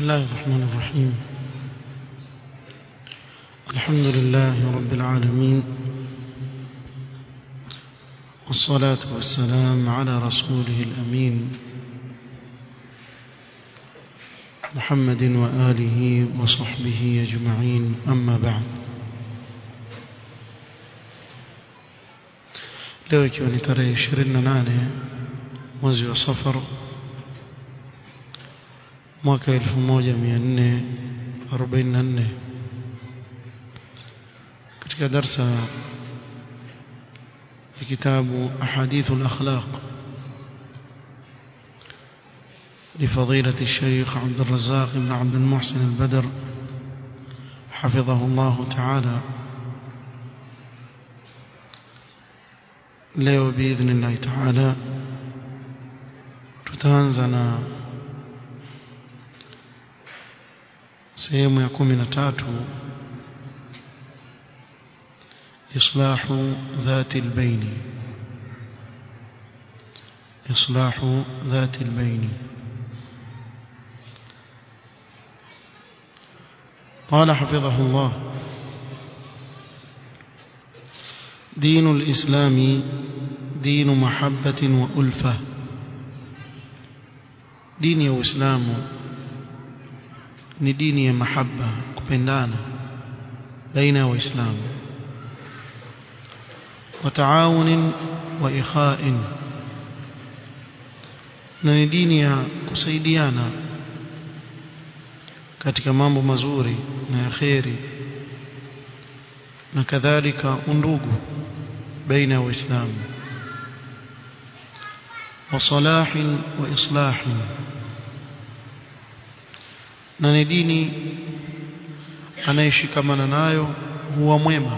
بسم الله الرحمن الرحيم. الحمد لله رب العالمين. والصلاة والسلام على رسوله الأمين. محمد وآله وصحبه أجمعين. أما بعد. ikiwa ni tarehe 28 mwezi wa safar mwaka 1444 katika darsa ya kitabu ahadithu al-akhlaq لفضيلة الشيخ عبد الرزاق بن عبد المحسن البدر حفظه الله تعالى leo biidhnillahi taala tutaanza na سيم تاتو إصلاح ذات البين إصلاح ذات البين قال حفظه الله دين الإسلام دين محبة وألفة دين الإسلام ni dini ya mahaba kupendana baina ya waislamu wa taawun wa ikhain na ni dini ya kusaidiana katika mambo mazuri na ya kheri na kadhalika undugu baina ya waislamu wa salahin wa islahin na ni dini anayeshikamana nayo huwa mwema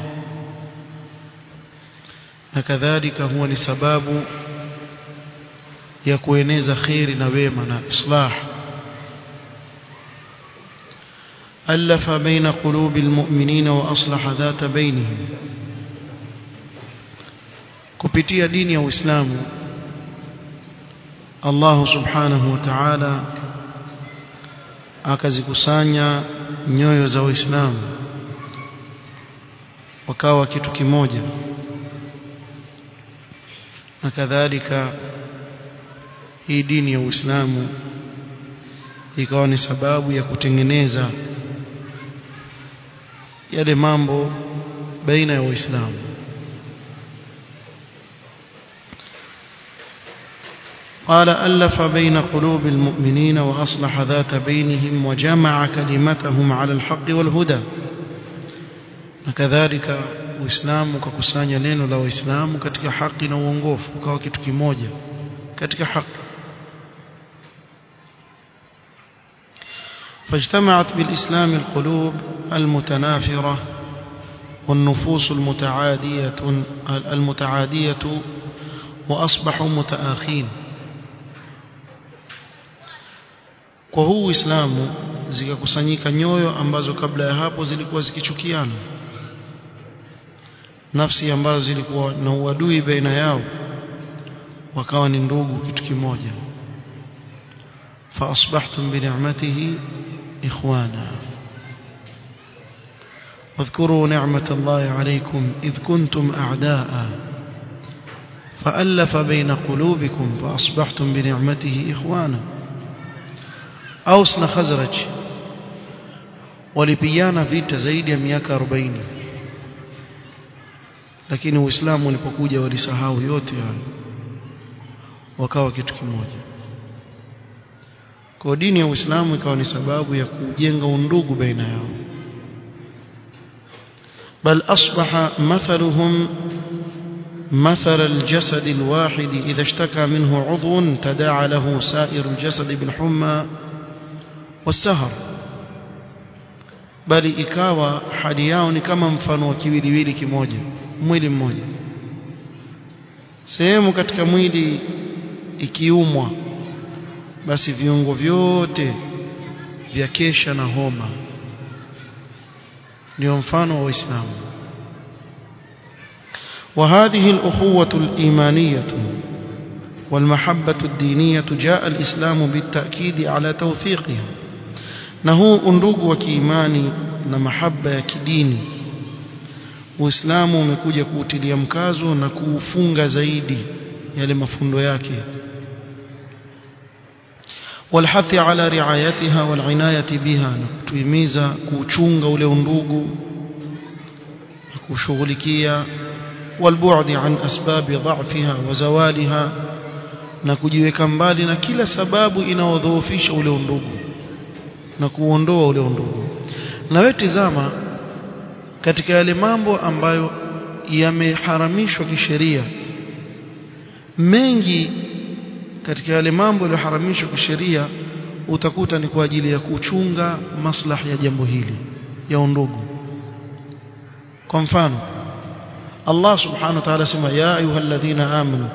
na kadhalika huwa ni sababu ya kueneza kheri na wema na islah ألف بين قلوب المؤمنين وأصلح ذات بينهم kupitia dini ya Uislamu Allah Subhanahu wa Ta'ala akazikusanya nyoyo za Uislamu wakawa kitu kimoja. Na kadhalika hii dini ya Uislamu ikawa ni sababu ya kutengeneza yale mambo baina ya Waislamu قال ألف بين قلوب المؤمنين وأصلح ذات بينهم وجمع كلمتهم على الحق والهدى. وكذلك uislamu ukakusanya neno la waislamu katika haki na uongofu ukawa kitu kimoja haki فاجتمعت بالإسلام القلوب المتنافرة والنفوس المتعادية المتعادية وأصبحوا متآخين. Kwa huu Uislamu zikakusanyika nyoyo ambazo kabla ya hapo zilikuwa zikichukiana nafsi ambazo zilikuwa na uadui baina yao wakawa ni ndugu kitu kimoja bi ni'matihi ikhwana واذكروا نعمة الله عليكم إذ كنتم أعداء فألف بين قلوبكم فأصبحتم بنعمته إخوانا Aus na Khazraj walipigana vita zaidi ya miaka 40 lakini Uislamu ulipokuja walisahau yote hayo wakawa kitu kimoja kwa dini ya Uislamu ikawa ni sababu ya kujenga undugu baina yao bal asbaha mathaluhum مثل الجسد الواحد إذا اشتكى منه عضو تداعى له سائر الجسد بالحمى والسهر. بل إكاوى حدياؤني كما مفانوا كويلي ويلي كي كموجة مويلي موجة سيمو كتك مويلي إكيوموا بس فيونغو فيوتي فيكيشا نهوما ليونفانوا وإسلام وهذه الأخوة الإيمانية والمحبة الدينية جاء الإسلام بالتأكيد على توثيقها na huu undugu wa kiimani na mahaba ya kidini Uislamu umekuja kuutilia mkazo na kuufunga zaidi yale mafundo yake والحث على رعايتها والعناية بها kutuhimiza kuuchunga ule undugu na kushughulikia والبعد عن أسباب ضعفها وزوالها na kujiweka mbali na kila sababu inaodhoofisha ule undugu na kuondoa ule undugu. Na wewe tizama katika yale mambo ambayo yameharamishwa kisheria. Mengi katika yale mambo yaliyoharamishwa kisheria utakuta ni kwa ajili ya kuchunga maslahi ya jambo hili ya undugu. Kwa mfano Allah subhanahu wa ta'ala sema ya ayyuhalladhina amanu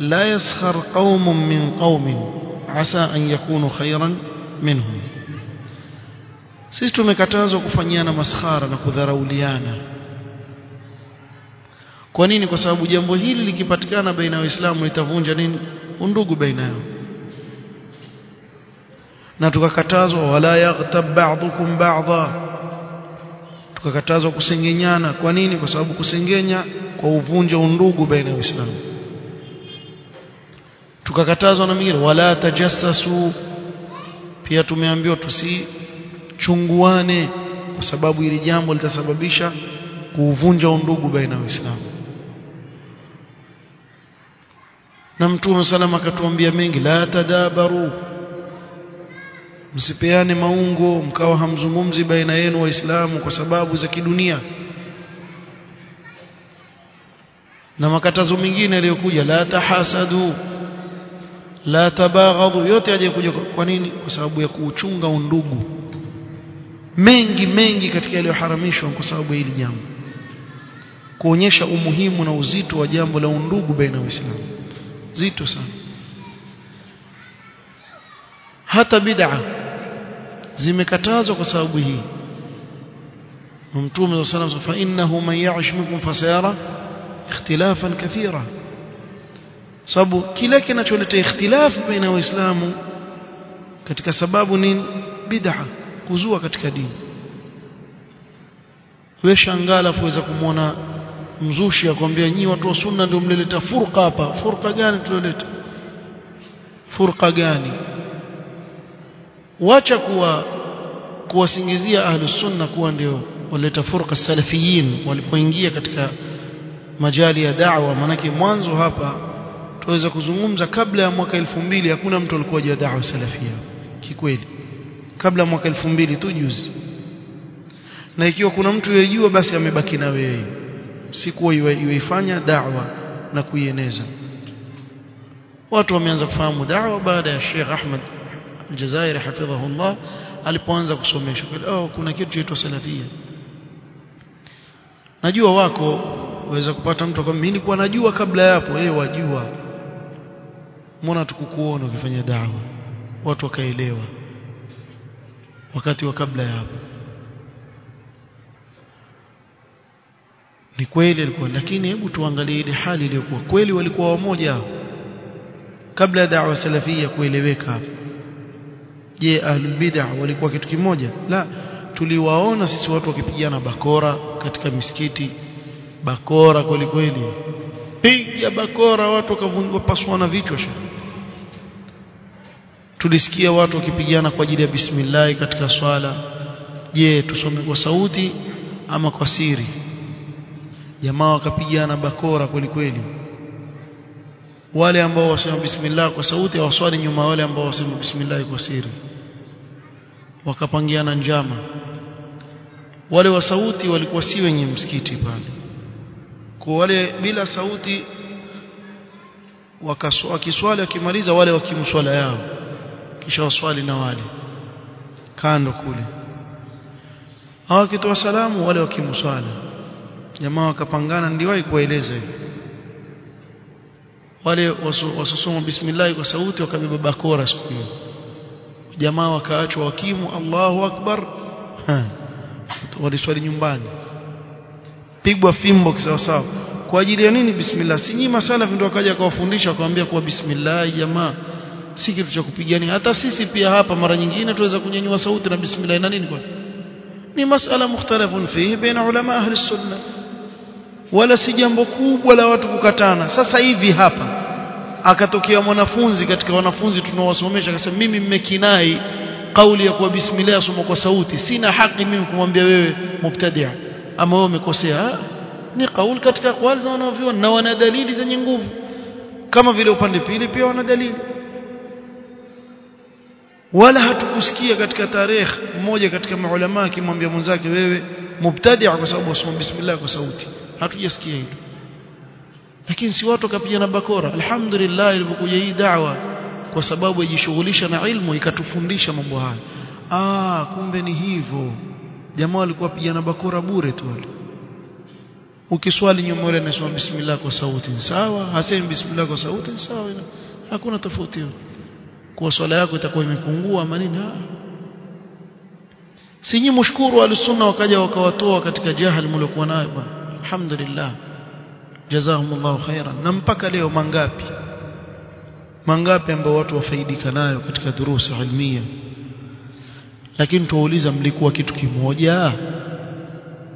la yaskhar qaumun min qaumin asa an yakunu khayran minhum sisi tumekatazwa kufanyiana maskhara na kudharauliana. Kwa nini? Kwa sababu jambo hili likipatikana baina ya waislamu litavunja nini? Undugu baina yao. Na tukakatazwa wala yaghtab ba'dukum ba'dha. Tukakatazwa kusengenyana. Kwa nini? Kwa sababu kusengenya kwa uvunja undugu baina ya waislamu. Tukakatazwa na mingine wala tajassasu. Pia tumeambiwa tusichunguane kwa sababu ili jambo litasababisha kuuvunja undugu baina ya waislamu. Na mtume salama akatuambia mengi la tadabaru msipeane maungo mkawa hamzungumzi baina yenu waislamu kwa sababu za kidunia. Na makatazo mengine yaliyokuja la tahasadu la tabaghadu yote yaje kuja kwa nini? Kwa sababu ya kuuchunga undugu mengi mengi katika yaliyoharamishwa kwa sababu ya hili jambo. Kuonyesha umuhimu na uzito wa jambo la undugu baina ya Waislamu. Zito sana. Hata bid'a zimekatazwa kwa sababu hii. Mtume wa sallam fa innahu man ya'ish minkum fasayara ikhtilafan kathira. Sababu kile kinacholeta ikhtilafu baina ya waislamu katika sababu ni bid'a kuzua katika dini. Wewe shangala fuweza kumwona mzushi akwambia nyinyi watu wa sunna ndio mlileta furqa hapa. Furqa gani tulioleta? Furqa gani? Wacha kuwa kuwasingizia ahlus sunna kuwa ndio waleta furqa salafiyin walipoingia katika majali ya da'wa. Manake mwanzo hapa tuweza kuzungumza kabla ya mwaka elfu mbili hakuna mtu alikuwa juu da'wa salafia kikweli kabla mwaka elfu mbili tu juzi. Na ikiwa kuna mtu yejua basi amebaki na wewe. Si hiyo yuifanya da'wa na kuieneza. Watu wameanza kufahamu da'wa baada ya Sheikh Ahmad Aljazairi hafidhahullah alipoanza kusomesha oh kuna kitu chaitwa salafia najua wako waweza kupata mtu kama mimi nilikuwa najua kabla yapo yeye wajua. Mbona tukukuona ukifanya da'wa? Watu wakaelewa wakati wa kabla ya hapo. Ni kweli alikuwa lakini hebu tuangalie ile hali iliyokuwa. Kweli walikuwa wamoja kabla ya da'wa salafia kueleweka hapo. Je ahlul bid'ah walikuwa kitu kimoja? La tuliwaona sisi watu wakipigana bakora katika misikiti. Bakora kweli kweli. Piga bakora watu wakavungwa paswa na vichwa tulisikia watu wakipigana kwa ajili ya bismillah katika swala. Je tusome kwa sauti ama kwa siri? Jamaa wakapigana bakora kweli kweli. Wale ambao wasema bismillah kwa sauti hawaswali nyuma wale ambao wasema bismillah kwa siri. Wakapangiana njama. Wale wa sauti walikuwa si wenye msikiti pale. Kwa wale bila sauti wakiswali wakimaliza wale wakimswala yao kisha waswali na wale. Kando kule. Hawa kitoa salamu wale wakimswala jamaa wakapangana ndiwahi kueleza wale wasosoma bismillah kwa sauti wakabeba bakora siku hiyo. Jamaa wakaachwa wakimu Allahu akbar. Waliswali nyumbani. Pigwa fimbo kisawasawa. Kwa ajili ya nini bismillah? Si nyima masalafi ndio wakaja kuwafundisha kuambia kuwa bismillah jamaa si kitu cha kupigania. Hata sisi pia hapa mara nyingine tuweza kunyanyua sauti na bismillah. Na nini kwa? Ni masala mukhtalafun fihi baina ulama ahli sunna. Wala si jambo kubwa la watu kukatana. Sasa hivi hapa akatokea mwanafunzi katika wanafunzi tunaowasomesha akasema mimi mmekinai kauli ya kuwa bismillah asoma kwa sauti sina haki mimi kumwambia wewe mubtadia. Ama wewe umekosea ni kauli katika kwanza za na wana dalili zenye nguvu. Kama vile upande pili pia wana dalili wala hatukusikia katika tarehe mmoja katika maulama akimwambia mwenzake wewe mubtadia kwa sababu usome bismillah kwa sauti. Hatujasikia hilo. Lakini si watu wakapigana bakora. Alhamdulillah ilipokuja hii da'wa kwa sababu yajishughulisha na ilmu ikatufundisha mambo haya. Ah kumbe ni hivyo. Jamaa walikuwa pigana bakora bure tu wale. Ukiswali nyuma yule anasema bismillah kwa sauti sawa hasemi bismillah kwa sauti sawa hakuna tofauti kwa swala yako itakuwa imepungua ama nini si nyinyi mshukuru al-sunna wakaja wakawatoa katika jahal mliokuwa nayo bwana? Alhamdulillah. Jazakumullahu khairan. Na mpaka leo mangapi? Mangapi ambao watu wafaidika nayo katika durusi ilmia lakini tuwauliza mlikuwa kitu kimoja?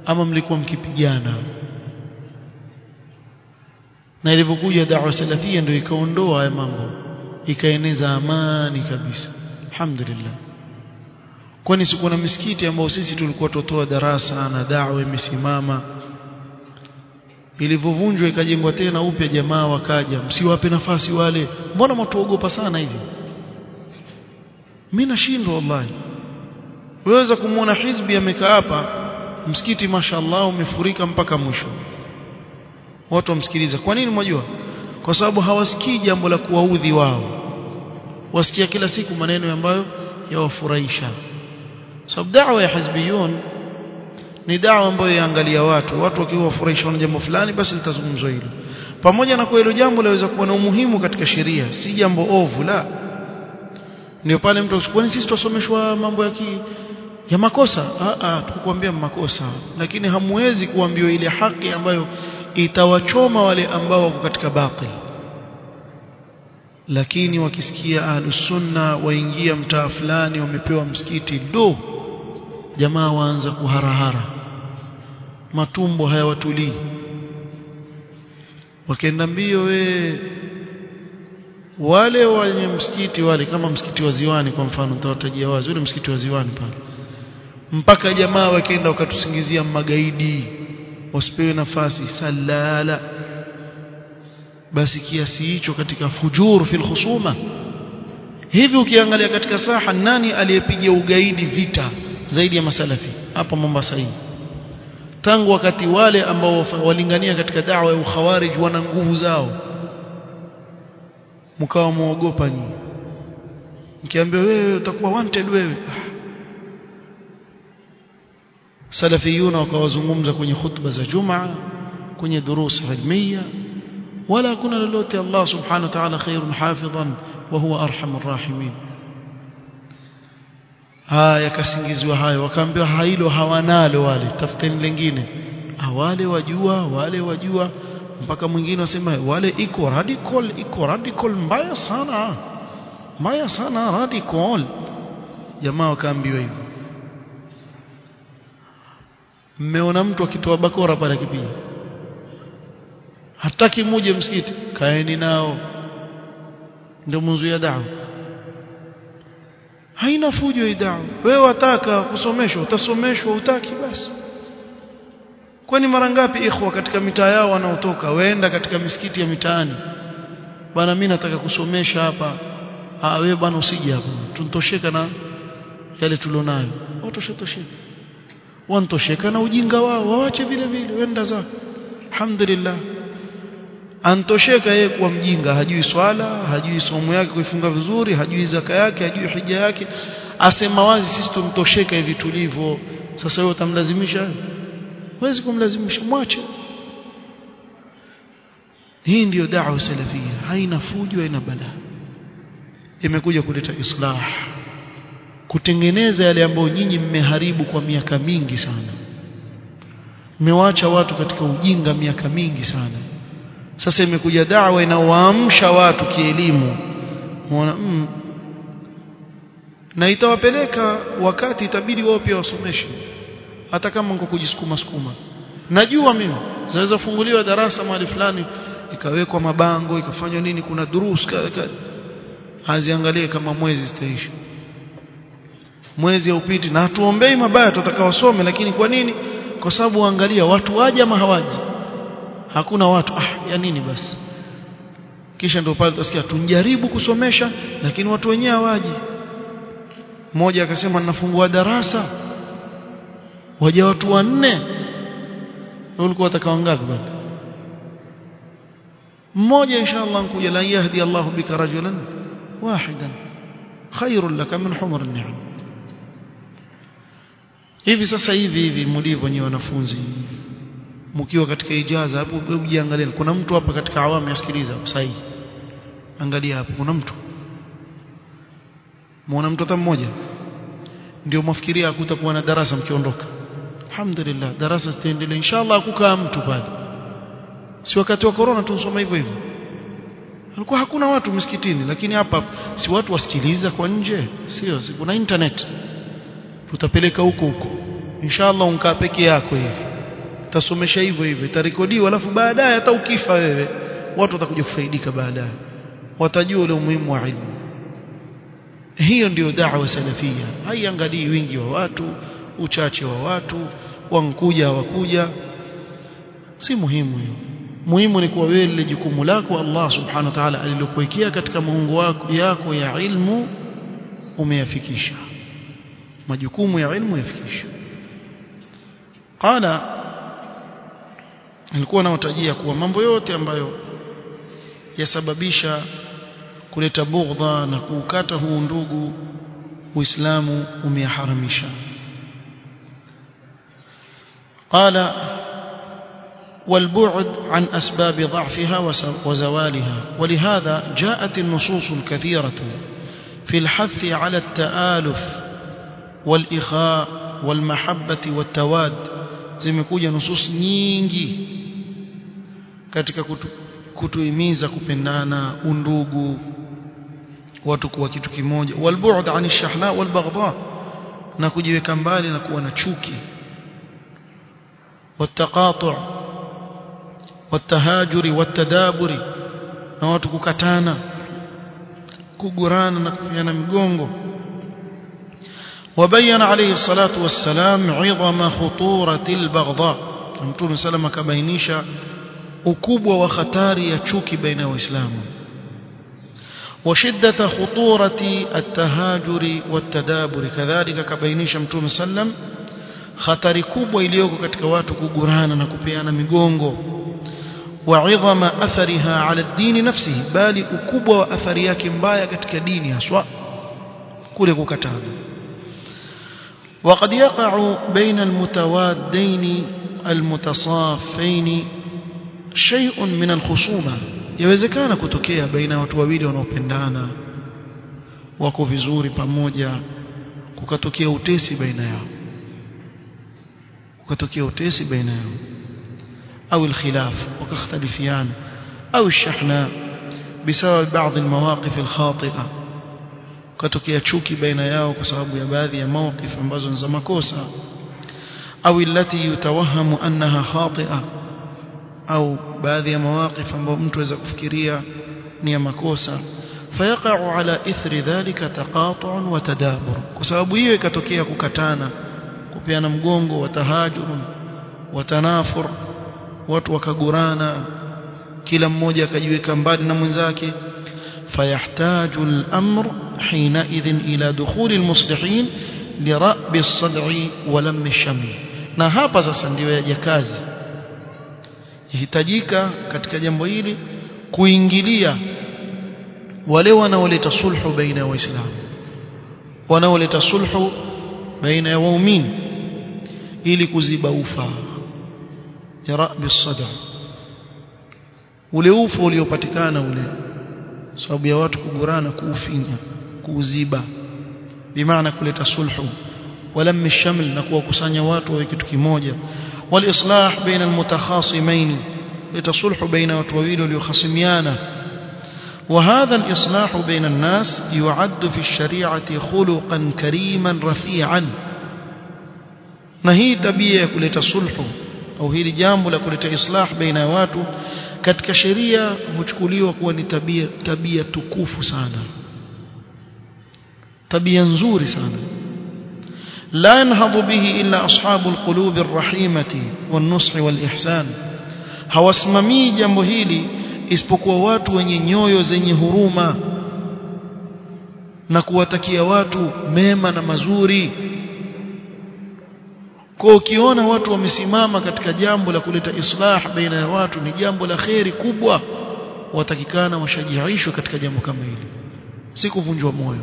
Ama mlikuwa mkipigana? Na ilivyokuja da'wa salafia ndio ikaondoa haya mambo ikaeneza amani kabisa. Alhamdulillah. Kwani siku na misikiti ambao sisi tulikuwa tutoa darasa na da'wa imesimama? Ilivovunjwa ikajengwa tena upya jamaa wakaja msiwape nafasi wale. Mbona mtuogopa sana hivi? Mimi nashindwa wallahi. Waweza kumuona hizbi amekaa hapa msikiti mashallah umefurika mpaka mwisho. Watu wamsikiliza. Kwa nini mwajua? Kwa sababu hawasikii jambo la kuwaudhi wao wasikia kila siku maneno ambayo yawafurahisha. Sababu da'wa ya hizbiyun ni dawa ambayo yaangalia watu. Watu wakiwa wafurahishwa na jambo fulani basi litazungumzwa hilo. Pamoja na kwa hilo jambo laweza kuwa na umuhimu katika sheria si jambo ovu la. Ndio pale mtu kwani sisi tusomeshwa mambo ya ki, ya makosa? A a tukukwambia makosa. Lakini hamwezi kuambiwa ile haki ambayo itawachoma wale ambao wako katika batil lakini wakisikia ahlusunna waingia mtaa fulani wamepewa msikiti do jamaa waanza kuharahara. Matumbo hayawatulii. Wakenda mbio we wale wenye msikiti wale kama msikiti wa ziwani kwa mfano nitawatajia wazi ule msikiti wa ziwani pale. Mpaka jamaa wakaenda wakatusingizia magaidi wasipewe nafasi salala basi kiasi hicho katika fujur fil khusuma. Hivi ukiangalia katika saha nani aliyepiga ugaidi vita zaidi ya masalafi? Hapa Mombasa hii. Tangu wakati wale ambao walingania katika dawa ya ukhawarij wana nguvu zao. Mkawa muogopa nyinyi. Nikiambia wewe utakuwa wanted wewe. Salafiyuna wakawazungumza kwenye khutba za jumaa kwenye durusi ilmiya wala kuna lolote. Allah subhanahu wa ta'ala khairun hafidhan wa huwa arhamur rahimin. Haya yakasingiziwa hayo. Wakaambiwa hilo hawanalo wale. Tafuteni lingine. Wale wajua wale wajua. Mpaka mwingine wasema wale iko radical iko radical mbaya sana. Mbaya sana radical. Jamaa wakaambiwa hivyo. Mmeona mtu akitoa bakora pale akipiga hataki muje msikiti. Kaeni nao. Ndio mzuia dawa. Haina fujo hii dawa. Wewe wataka kusomeshwa utasomeshwa utaki basi. Kwani mara ngapi ikhwa katika mitaa yao wanaotoka? Waenda katika misikiti ya mitaani. Bwana mimi nataka kusomesha hapa. Ah wewe bwana usije hapa tuntosheka na yale tulionayo. Watoshetosheka wantosheka na ujinga wao. Waache vile vile. Wenda za alhamdulillah antosheka yeye kuwa mjinga hajui swala hajui somo yake kuifunga vizuri hajui zaka yake hajui hija yake. Asema wazi sisi tumtosheka hivi tulivyo sasa wewe utamlazimisha? Huwezi kumlazimisha mwache. Hii ndiyo da'wa salafia haina fujo haina bala imekuja kuleta islah kutengeneza yale ambayo nyinyi mmeharibu kwa miaka mingi sana. Mmewacha watu katika ujinga miaka mingi sana sasa imekuja da'wa inawaamsha watu kielimu. Muona mm, na itawapeleka wakati itabidi wao pia wasomeshe. Hata kama ngo kujisukuma sukuma. Najua mimi zaweza funguliwa darasa mahali fulani ikawekwa mabango ikafanywa nini kuna durus haziangalie kama mwezi zitaisha. Mwezi haupiti. Na hatuombei mabaya tutakawasome lakini kwa nini? Kwa sababu angalia watu waje ama hawaji hakuna watu ah ya nini basi? Kisha ndio pale utasikia tunjaribu kusomesha lakini watu wenyewe hawaji. Mmoja akasema ninafungua darasa. Waja watu wanne. Ulikuwa utakao ngapi bwana mmoja inshallah nkuja la yahdi Allah bika rajulan wahidan khairun laka min humr an-ni'am hivi sasa hivi hivi mlivyo nyi wanafunzi mkiwa katika ijaza hapo ujiangalie kuna mtu hapa katika awamu yasikiliza. Sahihi angalia hapo kuna mtu. Muona mtu hata mmoja? Ndio mafikiria hakutakuwa na darasa mkiondoka. Alhamdulillah darasa zitaendelea. Inshallah kukaa mtu pale. Si wakati wa corona tunsoma hivyo hivyo? Alikuwa hakuna watu msikitini lakini hapa si watu wasikiliza kwa nje? Sio si kuna internet. Tutapeleka huko huko. Inshallah unkaa peke yako hivi utasomesha hivyo hivyo itarekodiwa alafu baadaye hata ukifa wewe watu watakuja kufaidika baadaye. Watajua ule umuhimu wa ilmu. Hiyo ndiyo da'wa salafia haiangalii wingi wa watu uchache wa watu wankuja hawakuja. Si muhimu hiyo. Muhimu ni kuwa wewe lile jukumu lako Allah subhanahu wa ta'ala alilokuwekea katika muungu wako yako ya ilmu umeyafikisha. Majukumu ya ilmu yafikisha qala nilikuwa naotajia kuwa mambo yote ambayo yasababisha kuleta bughdha na kuukata huu ndugu Uislamu umeyaharamisha قال والبعد عن أسباب ضعفها وزوالها ولهذا جاءت النصوص الكثيرة في الحث على التآلف والإخاء والمحبة والتواد zimekuja nusus nyingi katika kutu, kutuhimiza kupendana undugu watu kuwa kitu kimoja walbu'd ani shahna walbaghdha na kujiweka mbali na kuwa na chuki والتقاطع والتهاجر والتدابر na watu kukatana kugurana na kufiana migongo وبين عليه الصلاة والسلام عظم خطورة البغضاء متوم سلام كبينيشا ukubwa wa hatari ya chuki baina ya waislamu وشدة خطورة التهاجر والتدابر كذلك كبينيشا متوم سلام hatari kubwa iliyoko katika watu kugurana na kupeana migongo وعظم أثرها على الدين نفسه bali ukubwa wa athari yake mbaya katika dini haswa kule kukatana وقد يقع بين المتوادين المتصافين شيء من الخصومة yawezekana kutokea baina watu wawili wanaopendana wako vizuri pamoja kukatokea utesi baina yao kukatokea utesi baina yao au الخلاف وكاختلفيان أو الشحناء بسبب بعض المواقف الخاطئة kutokea chuki baina yao kwa sababu ya baadhi ya mawqif ambazo ni za makosa au illati yutawahamu annaha khati'a أو بعض المواقف ومتوزق فكرية نيمكوسا فيقع على إثر ذلك تقاطع وتدابر. كسابوية كتوكية كتانا كبيانا مقونغو وتهاجر وتنافر وتوكا قرانا كلا موجة كجويكا مبادنا منزاك فيحتاج الأمر حينئذ إلى دخول المصلحين لرأب الصدع ولم الشمل na hapa sasa hitajika katika jambo hili kuingilia wale wanaoleta sulhu baina ya waislamu wanaoleta sulhu baina ya waumini ili kuziba ufa ya rabi sada ule ufa uliopatikana ule sababu ya watu kugurana kuufinya kuuziba bimaana kuleta sulhu. Walamishamil na kuwakusanya watu wawe kitu kimoja والإصلاح بين المتخاصمين لتصلح بين وتويل ليخصميانه. وهذا الإصلاح بين الناس يعد في الشريعة خلقا كريما رفيعا. نهي تبية كل تصلح أو هي الجامب لكل إصلاح بين واتو katika sheria huchukuliwa kuwa ni tabia, tabia tukufu sana tabia la ينهض به إلا ashabu القلوب الرحيمة والنصح والإحسان. hawasimamii jambo hili isipokuwa watu wenye nyoyo zenye huruma na kuwatakia watu mema na mazuri. Kwa ukiona watu wamesimama katika jambo la kuleta islah baina ya watu ni jambo la kheri kubwa watakikana washajiishwe katika jambo kama hili. Si kuvunjwa moyo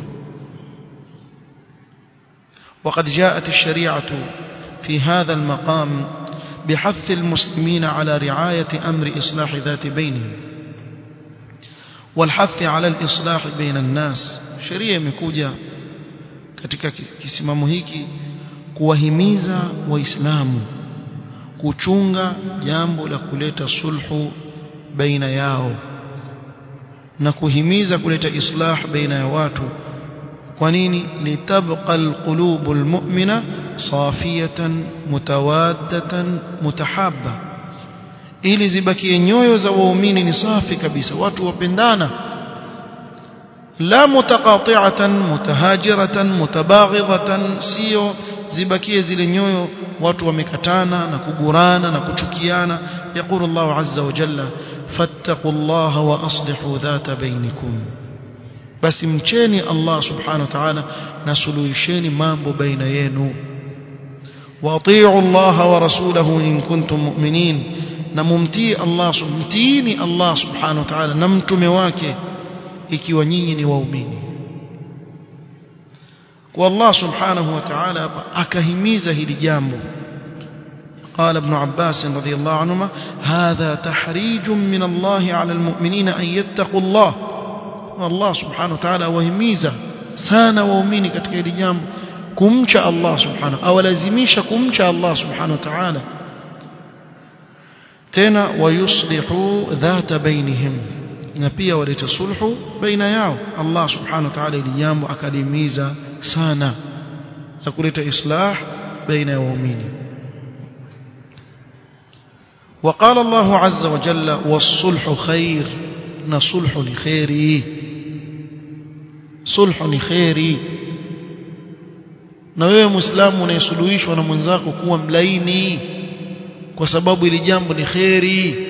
وقد جاءت الشريعة في هذا المقام بحث المسلمين على رعاية أمر إصلاح ذات بينهم والحث على الإصلاح بين الناس شريعة مكوجة katika kisimamo hiki kuwahimiza waislamu kuchunga jambo la kuleta sulhu baina yao na kuhimiza kuleta islah baina ya watu kwa nini litabqa alqulubu almu'mina safiyatan mutawaddatan mutahabba ili zibakie nyoyo za waumini ni safi kabisa watu wapendana la mutaqati'atan mutahajiratan mutabaghidatan sio zibakie zile nyoyo watu wamekatana na kugurana na kuchukiana yaqulu Allah azza wa jalla fattaqullaha wa aslihu dhata bainakum basi mcheni Allah subhanahu wa ta'ala na suluhisheni mambo baina yenu واطيعوا الله ورسوله إن كنتم مؤمنين نممتي الله ممتيني الله سبحانه وتعالى نمتم wake ikiwa nyinyi ni waumini kwa Allah subhanahu wa ta'ala akahimiza hili jambo قال ابن عباس رضي الله عنهما هذا تحريج من الله على المؤمنين أن يتقوا الله والله سبحانه وتعالى وهميزا sana waumini katika hili jambo kumcha Allah subhanahu awalazimisha kumcha Allah subhanahu wa ta'ala tena wayuslihu dhata bainihim na pia waleta sulhu baina yao Allah subhanahu wa ta'ala ili jambo akalimiza sana la kuleta islah baina ya waumini وقال الله عز وجل والصلح خير نصلح sulhu ni khairi na wewe muislamu unayesuluhishwa na mwenzako kuwa mlaini kwa sababu ili jambo ni khairi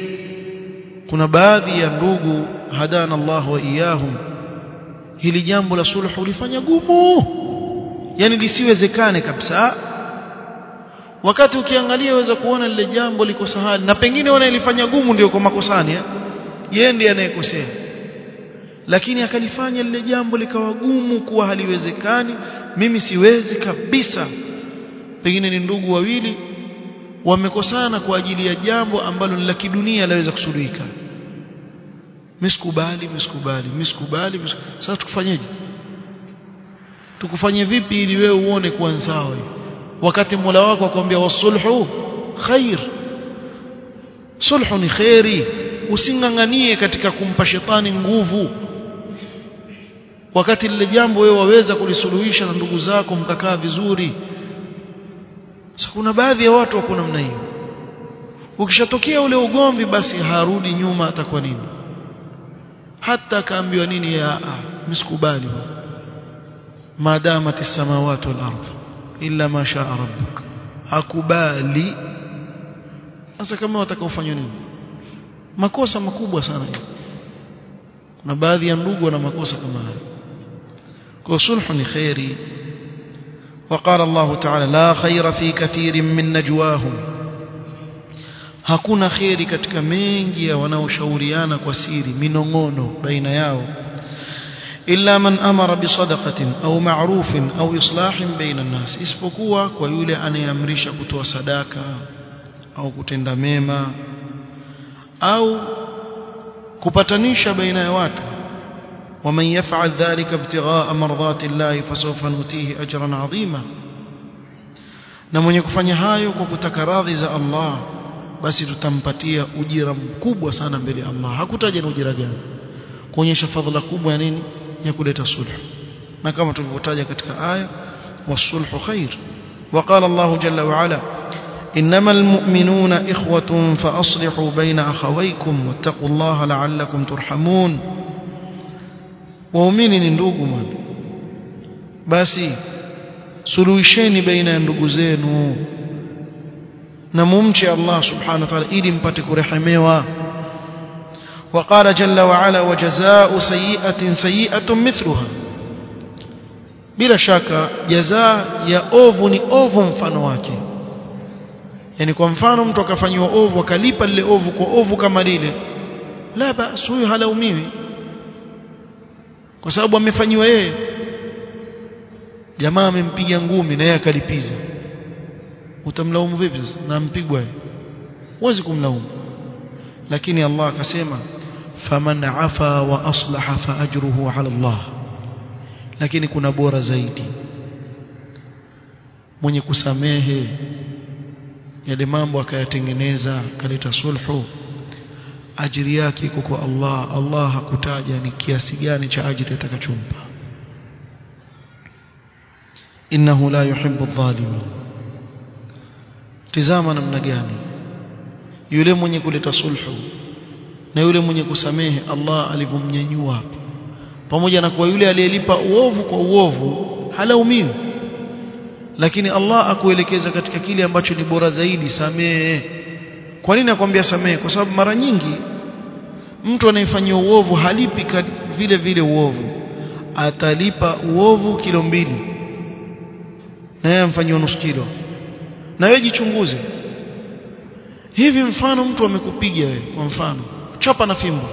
kuna baadhi ya ndugu hadana Allah wa iyahum hili jambo la sulhu lifanya gumu. Yani lisiwezekane kabisa. Wakati ukiangalia uweza kuona lile jambo liko sahali na pengine wanalifanya gumu ndio kwa makosani eh? Yeye ndiye anayekosea lakini akalifanya lile jambo likawa gumu kuwa haliwezekani. Mimi siwezi kabisa. Pengine ni ndugu wawili wamekosana kwa ajili ya jambo ambalo ni la kidunia laweza kusuluhika. Misikubali misikubali misikubali sasa tukufanyeje? Tukufanye vipi ili wewe uone kuwa sawa wakati Mola wako akwambia wasulhu khair. Sulhu ni khairi usinganganie katika kumpa shetani nguvu wakati lile jambo wewe waweza kulisuluhisha na ndugu zako mkakaa vizuri. Sasa kuna baadhi ya watu wako namna hiyo. Ukishatokea ule ugomvi basi harudi nyuma atakuwa nini? Hata kaambiwa nini? Ya msikubali maadamati as-samawati wal ardh illa ma shaa rabbuk. Hakubali. Sasa kama watakaofanywa nini? Makosa makubwa sana kuna baadhi ya ndugu wana makosa kama haya ni khairi وقال الله تعالى لا خير في كثير من نجواهم hakuna khairi katika mengi ya wanaoshauriana kwa siri minongono baina yao illa man amara bisadaqatin au ma'rufin au islahin baina an-nas isipokuwa kwa yule anayeamrisha kutoa sadaka au kutenda mema au kupatanisha baina ya watu ومن يفعل ذلك ابتغاء مرضات الله فسوف نؤتيه أجرا عظيما. نمونيك فني هايو كوكوتاكا راضي الله بس تتمطيا اجيرا مكبوا سنه مبل الله حكتاجي اجيرا جان كونيش فضله كبوا يا نين يا كوليتا صلح ما كما إيه والصلح خير وقال الله جل وعلا انما المؤمنون اخوه فاصلحوا بين اخويكم واتقوا الله لعلكم ترحمون waumini ndugu bwana basi suluhisheni baina ya ndugu zenu na mumche Allah subhanahu wa ta'ala ili mpate kurehemewa وقال جل وعلا وجزاء سيئة سيئة مثلها bila shaka jazaa ya ovu ni ovu mfano wake yani kwa mfano mtu akafanywa ovu akalipa lile ovu kwa ovu kama lile la basi huyo halaumiwi kwa sababu amefanyiwa yeye. Jamaa amempiga ngumi na yeye akalipiza. Utamlaumu vipi sasa? Na mpigwa huwezi kumlaumu. Lakini Allah akasema faman afa wa aslaha fa ajruhu ala Allah. Lakini kuna bora zaidi. Mwenye kusamehe yale mambo akayatengeneza akaleta sulhu ajiri yake iko kwa Allah. Allah hakutaja ni kiasi gani cha ajili atakachompa. Innahu la yuhibbu adh-dhalimin. Tizama namna gani. Yule mwenye kuleta sulhu na yule mwenye kusamehe Allah alivyomnyanyua pamoja na kuwa yule aliyelipa uovu kwa uovu halaumiwi lakini Allah akuelekeza katika kile ambacho ni bora zaidi samehe kwa nini nakwambia samehe? Kwa sababu mara nyingi mtu anayefanyia uovu halipi vile vile uovu. Atalipa uovu kilo mbili. Na yeye amfanyia nusu kilo. Na wewe jichunguze. Hivi mfano mtu amekupiga wewe kwa mfano. Chapa na fimbo.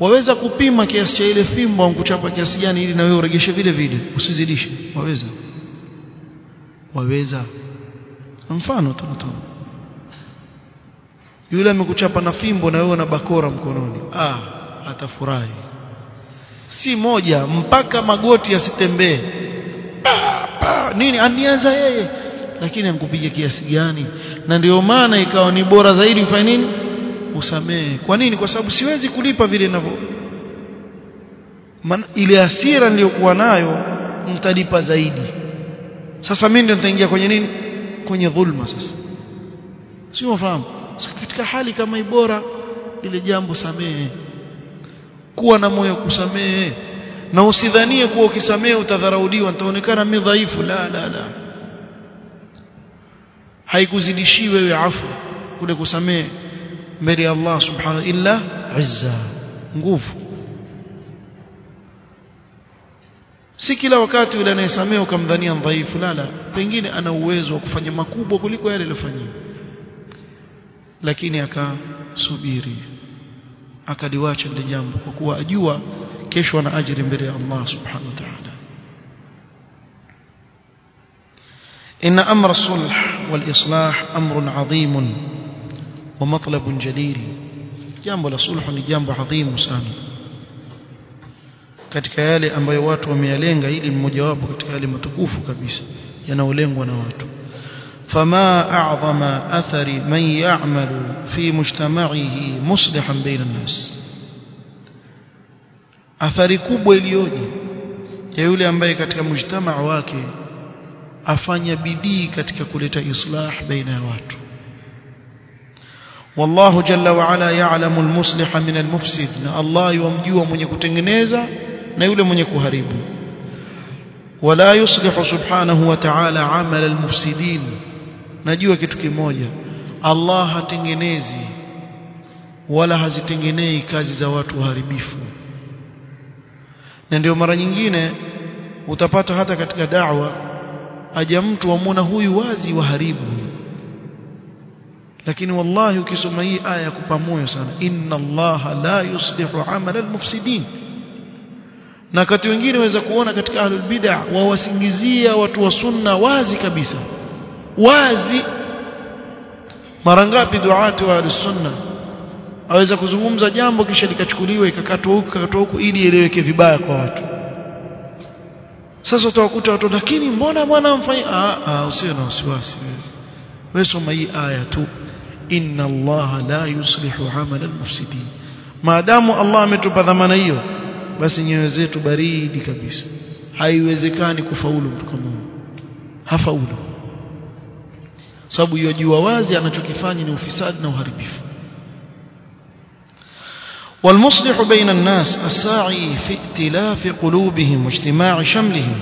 Waweza kupima kiasi cha ile fimbo au kuchapa kiasi gani ili na wewe uregeshe vile vile? Usizidishe. Waweza. Waweza. Mfano tunatoa yule amekuchapa na fimbo na wewe na bakora mkononi. Ah atafurahi. Si moja mpaka magoti yasitembee. Nini? Anianza yeye. Lakini ankupiga kiasi gani? Na ndio maana ikawa ni bora zaidi ufanye nini? Usamehe. Kwa nini? Kwa sababu siwezi kulipa vile ninavyo. Ile asira niliyokuwa nayo mtalipa zaidi. Sasa mimi ndio nitaingia kwenye nini? Kwenye dhulma sasa. Sio ufahamu katika hali kama ibora ile jambo samee kuwa na moyo kusamehe. Na usidhanie kuwa ukisamee utadharaudiwa nitaonekana mimi dhaifu. La la la. Haikuzidishi wewe afu kule kusamee mbele ya Allah subhanahu illa izza. Nguvu. Si kila wakati yule anayesamehe ukamdhania mdhaifu la la. Pengine ana uwezo wa kufanya makubwa kuliko yale aliyofanyiwa lakini akasubiri akaliwacha lile jambo kwa kuwa ajua kesho ana ajiri mbele ya Allah subhanahu wa ta'ala إن أمر الصلح والإصلاح أمر عظيم ومطلب جليل جambo la sulhu ni jambo adhimu sana katika yale ambayo watu wameyalenga ili mmojawapo katika yale matukufu kabisa yanaolengwa na watu فما أعظم أثر من يعمل في مجتمعه مصلحا بين الناس؟ أثر كوب اليوجي يقول أنبي كتك مجتمع واكي أفني بدي كتك كلتا إصلاح بين الناس والله جل وعلا يعلم المصلح من المفسد. الله يومجي ومن يكتنغنيزا نيولي من يكهريب ولا يصلح سبحانه وتعالى عمل المفسدين. Najua kitu kimoja. Allah hatengenezi wala hazitengenei kazi za watu waharibifu. Na ndio mara nyingine utapata hata katika da'wa aja mtu amuona huyu wazi waharibu. Lakini wallahi ukisoma hii aya ya kupa moyo sana. Inna allaha la yuslihu amala almufsidin. Na wakati wengine waweza kuona katika ahlul bid'ah wawasingizia watu wa sunna wazi kabisa wazi. Mara ngapi duati wa sunna aweza kuzungumza jambo kisha likachukuliwa ikakatwa huku ikakatwa huku ili ieleweke vibaya kwa watu. Sasa utawakuta watu lakini mbona bwana mfanye ah ah usiwe na wasiwasi wewe. Soma hii aya tu. Inna allaha la yuslihu amala almufsidin. Maadamu Allah ametupa dhamana hiyo basi nyoyo zetu baridi kabisa. Haiwezekani kufaulu mtu kama huyo hafaulu sababu yajua wazi anachokifanya ni ufisadi na uharibifu والمصلح بين الناس الساعي في ائتلاف قلوبهم واجتماع شملهم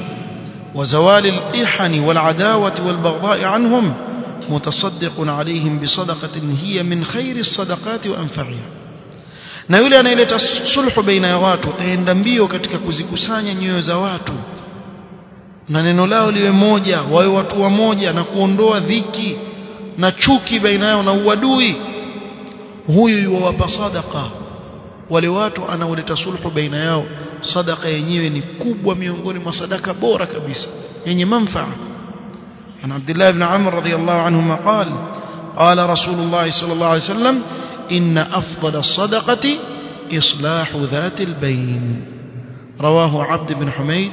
وزوال الإحن والعداوة والبغضاء عنهم متصدق عليهم بصدقة هي من خير الصدقات وأنفعها na yule anayeleta sulhu baina ya watu aenda mbio katika kuzikusanya nyoyo za watu na neno lao liwe moja wawe watu wa moja na kuondoa dhiki na chuki baina yao na uadui huyu yuwapa sadaka wale watu anaoleta sulhu baina yao sadaka yenyewe ni kubwa miongoni mwa sadaka bora kabisa yenye manfaa عن عبد الله بن عمر رضي الله عنهما قال قال رسول الله صلى الله عليه وسلم إن أفضل الصدقة إصلاح ذات البين رواه عبد بن حميد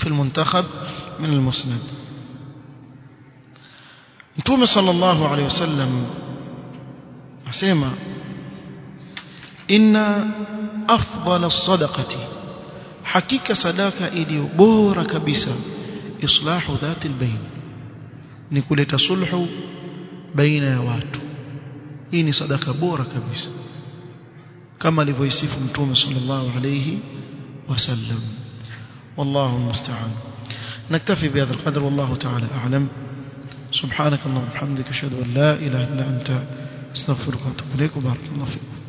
في المنتخب من المسند. نتوم صلى الله عليه وسلم أسيما إن أفضل الصدقة حقيقة صدقة إلي بورا كبسا إصلاح ذات البين. نقول تصلح بين وات إن صدقة بورا كبسا كما لفيسيف نتوم صلى الله عليه وسلم. Wallahu musta'an نكتفي بهذا القدر والله تعالى أعلم. سبحانك اللهم وبحمدك أشهد أن لا إله إلا أنت أستغفرك وأتوب إليك. وبارك الله فيك.